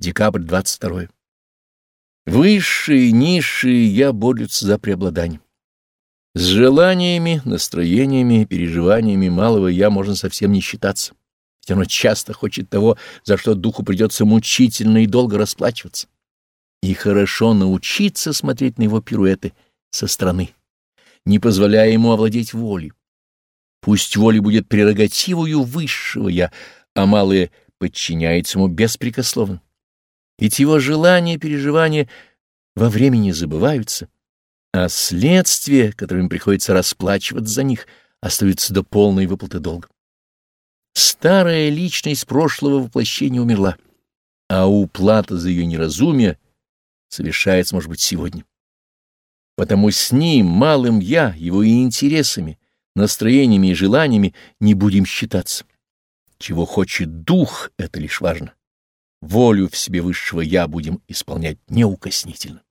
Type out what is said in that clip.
Декабрь 22. Высшие и низшие я борются за преобладание. С желаниями, настроениями переживаниями малого я можно совсем не считаться, ведь оно часто хочет того, за что духу придется мучительно и долго расплачиваться. И хорошо научиться смотреть на его пируэты со стороны, не позволяя ему овладеть волей. Пусть воля будет прерогативою высшего «я», а малое подчиняется ему беспрекословно. Ведь его желания и переживания во времени забываются, а следствия, которым приходится расплачиваться за них, остаются до полной выплаты долга. Старая личность прошлого воплощения умерла, а уплата за ее неразумие совершается, может быть, сегодня. Потому с ним, малым я, его и интересами, настроениями и желаниями не будем считаться. Чего хочет дух, это лишь важно волю в себе высшего «я» будем исполнять неукоснительно.